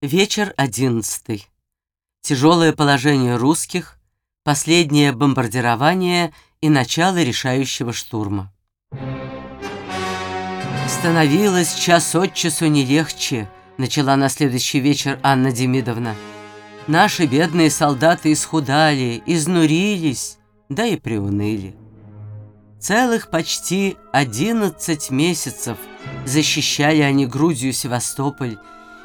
Вечер одиннадцатый. Тяжелое положение русских, последнее бомбардирование и начало решающего штурма. Становилось час от часу не легче, начала на следующий вечер Анна Демидовна. Наши бедные солдаты исхудали, изнурились, да и приуныли. Целых почти одиннадцать месяцев защищали они Грузию Севастополь,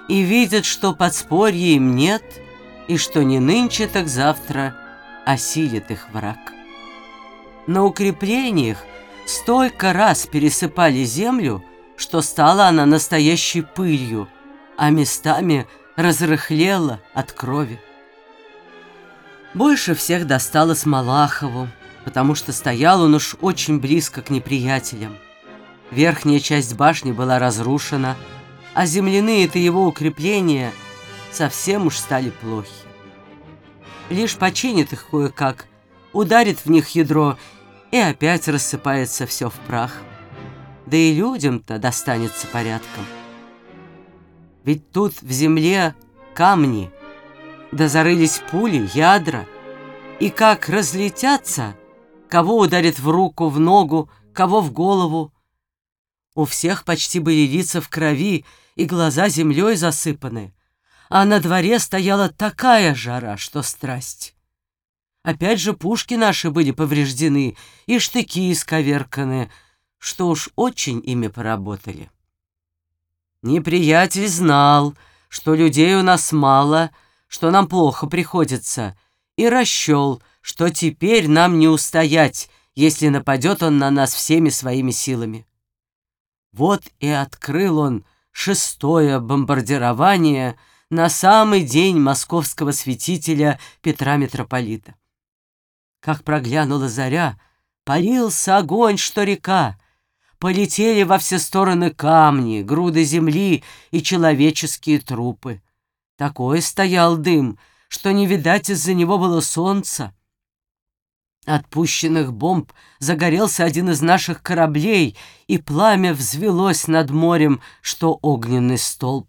и видят, что подспорья им нет, и что не нынче, так завтра осилит их враг. На укреплениях столько раз пересыпали землю, что стала она настоящей пылью, а местами разрыхлела от крови. Больше всех досталось Малахову, потому что стоял он уж очень близко к неприятелям. Верхняя часть башни была разрушена, а земляные-то его укрепления совсем уж стали плохи. Лишь починит их кое-как, ударит в них ядро, и опять рассыпается все в прах. Да и людям-то достанется порядком. Ведь тут в земле камни, да зарылись пули, ядра, и как разлетятся, кого ударит в руку, в ногу, кого в голову. У всех почти были лица в крови, и глаза землей засыпаны, а на дворе стояла такая жара, что страсть. Опять же пушки наши были повреждены и штыки исковерканы, что уж очень ими поработали. Неприятель знал, что людей у нас мало, что нам плохо приходится, и расчел, что теперь нам не устоять, если нападет он на нас всеми своими силами. Вот и открыл он шестое бомбардирование на самый день московского святителя Петра Митрополита. Как проглянула заря, парился огонь, что река, полетели во все стороны камни, груды земли и человеческие трупы. Такой стоял дым, что не видать из-за него было солнца. От пущенных бомб загорелся один из наших кораблей, и пламя взвелось над морем, что огненный столб.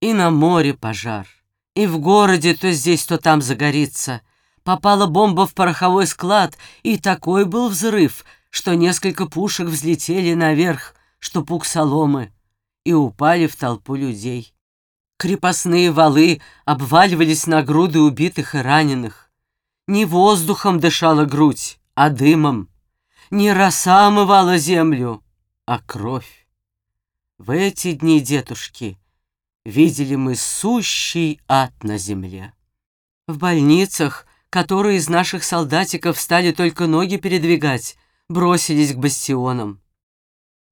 И на море пожар, и в городе то здесь, то там загорится. Попала бомба в пороховой склад, и такой был взрыв, что несколько пушек взлетели наверх, что пук соломы, и упали в толпу людей. Крепостные валы обваливались на груды убитых и раненых. Не воздухом дышала грудь, а дымом. Не роса омывала землю, а кровь. В эти дни, дедушки, видели мы сущий ад на земле. В больницах, которые из наших солдатиков стали только ноги передвигать, бросились к бастионам.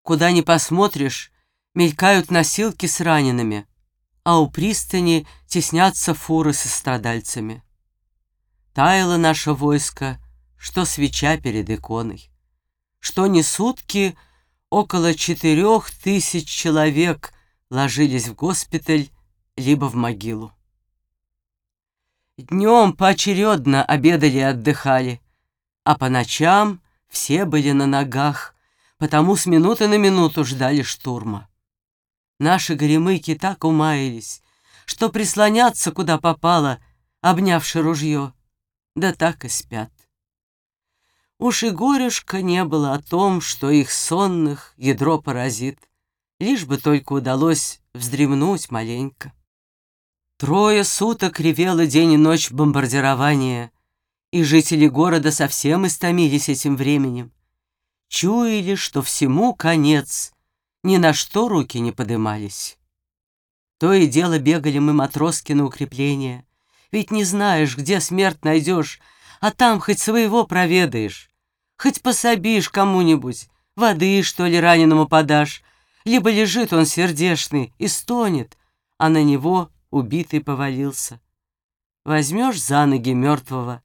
Куда ни посмотришь, мелькают носилки с ранеными, а у пристани теснятся фуры со страдальцами. Таяло наше войско, что свеча перед иконой, что не сутки около четырех тысяч человек ложились в госпиталь либо в могилу. Днем поочередно обедали и отдыхали, а по ночам все были на ногах, потому с минуты на минуту ждали штурма. Наши горемыки так умаялись, что прислоняться куда попало, обнявши ружье, да так и спят. Уж и горюшка не было о том, что их сонных ядро поразит, лишь бы только удалось вздремнуть маленько. Трое суток ревело день и ночь бомбардирование, и жители города совсем истомились этим временем. Чуяли, что всему конец, ни на что руки не подымались. То и дело бегали мы матроски на укрепление, ведь не знаешь, где смерть найдешь, а там хоть своего проведаешь, хоть пособишь кому-нибудь, воды, что ли, раненому подашь, либо лежит он сердешный и стонет, а на него убитый повалился. Возьмешь за ноги мертвого,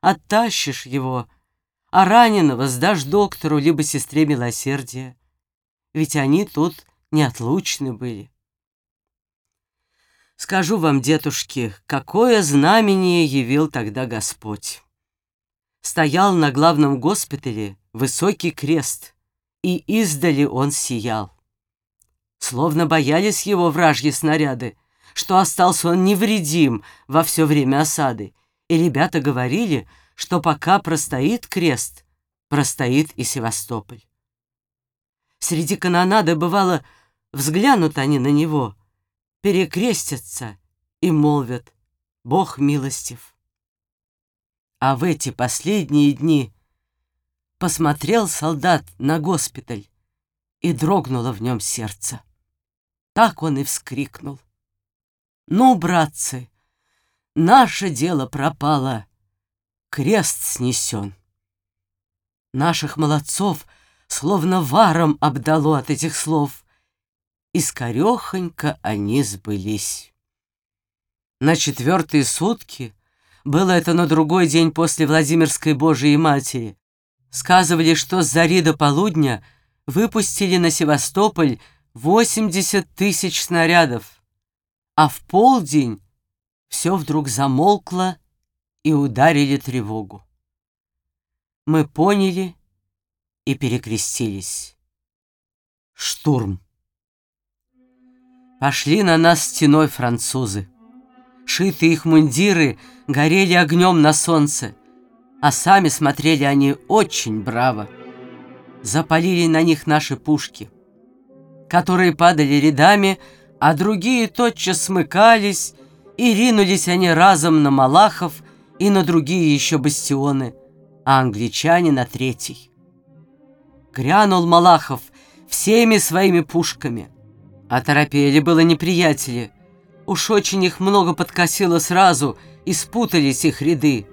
оттащишь его, а раненого сдашь доктору либо сестре милосердия. Ведь они тут неотлучны были. Скажу вам, дедушки, какое знамение явил тогда Господь. Стоял на главном госпитале высокий крест, и издали он сиял. Словно боялись его вражьи снаряды, что остался он невредим во все время осады, и ребята говорили, что пока простоит крест, простоит и Севастополь. Среди канонады бывало, взглянут они на него, перекрестятся и молвят «Бог милостив». А в эти последние дни посмотрел солдат на госпиталь, и дрогнуло в нем сердце. Так он и вскрикнул. «Ну, братцы, наше дело пропало, крест снесен». Наших молодцов словно варом обдало от этих слов, и скорехонько они сбылись. На четвертые сутки, было это на другой день после Владимирской Божией Матери, сказывали, что с зари до полудня выпустили на Севастополь 80 тысяч снарядов, а в полдень все вдруг замолкло и ударили тревогу. Мы поняли и перекрестились. Штурм. Пошли на нас стеной французы. Шитые их мундиры горели огнем на солнце, а сами смотрели они очень браво. Запалили на них наши пушки, которые падали рядами, а другие тотчас смыкались, и ринулись они разом на Малахов и на другие еще бастионы, а англичане на третий. Грянул Малахов всеми своими пушками. Оторопели было неприятели. Уж очень их много подкосило сразу, и спутались их ряды.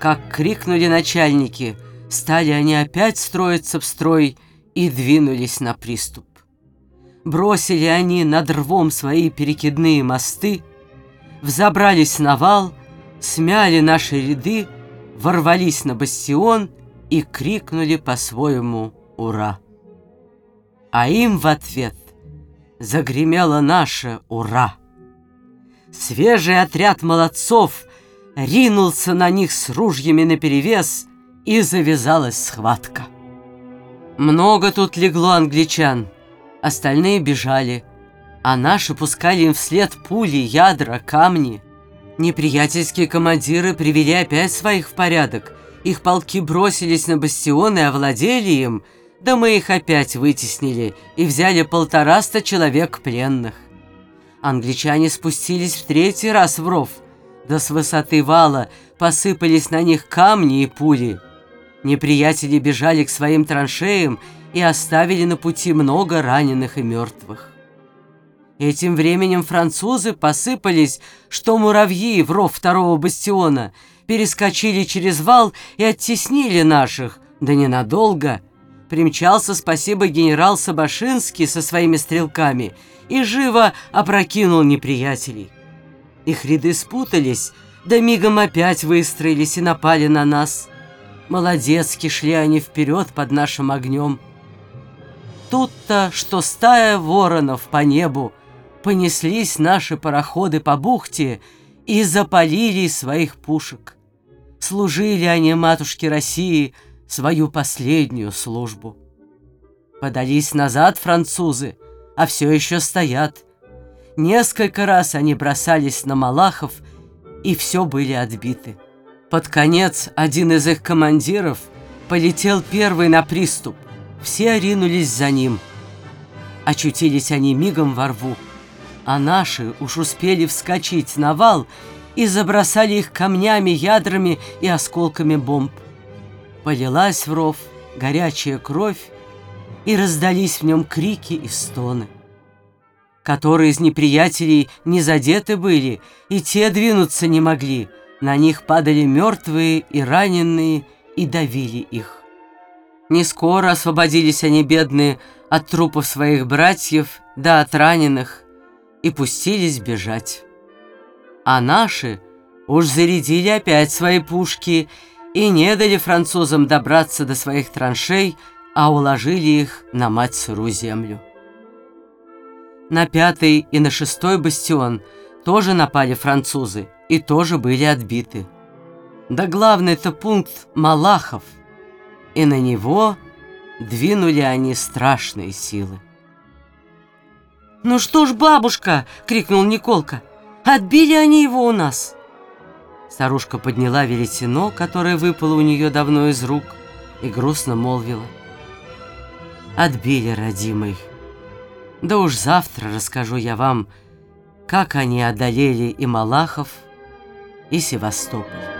Как крикнули начальники, стали они опять строиться в строй и двинулись на приступ. Бросили они над рвом свои перекидные мосты, взобрались на вал, смяли наши ряды, ворвались на бастион и крикнули по-своему «Ура!». А им в ответ загремело наше «Ура!». Свежий отряд молодцов ринулся на них с ружьями наперевес, и завязалась схватка. Много тут легло англичан, остальные бежали, а наши пускали им вслед пули, ядра, камни. Неприятельские командиры привели опять своих в порядок, их полки бросились на бастионы и овладели им, да мы их опять вытеснили и взяли полтораста человек пленных. Англичане спустились в третий раз в ров – да с высоты вала посыпались на них камни и пули. Неприятели бежали к своим траншеям и оставили на пути много раненых и мертвых. Этим временем французы посыпались, что муравьи в ров второго бастиона, перескочили через вал и оттеснили наших, да ненадолго. Примчался, спасибо, генерал Сабашинский со своими стрелками и живо опрокинул неприятелей. Их ряды спутались, да мигом опять выстроились и напали на нас. Молодецки шли они вперед под нашим огнем. Тут-то, что стая воронов по небу, понеслись наши пароходы по бухте и запалили своих пушек. Служили они матушке России свою последнюю службу. Подались назад французы, а все еще стоят — Несколько раз они бросались на Малахов, и все были отбиты. Под конец один из их командиров полетел первый на приступ. Все ринулись за ним. Очутились они мигом во рву, а наши уж успели вскочить на вал и забросали их камнями, ядрами и осколками бомб. Полилась в ров горячая кровь, и раздались в нем крики и стоны которые из неприятелей не задеты были, и те двинуться не могли. На них падали мертвые и раненые, и давили их. Не скоро освободились они, бедные, от трупов своих братьев, да от раненых, и пустились бежать. А наши уж зарядили опять свои пушки и не дали французам добраться до своих траншей, а уложили их на мать сырую землю. На пятый и на шестой бастион тоже напали французы и тоже были отбиты. Да главный-то пункт Малахов, и на него двинули они страшные силы. «Ну что ж, бабушка!» — крикнул Николка. «Отбили они его у нас!» Старушка подняла веретено, которое выпало у нее давно из рук, и грустно молвила. «Отбили, родимый. Да уж завтра расскажу я вам, как они одолели и Малахов, и Севастополь».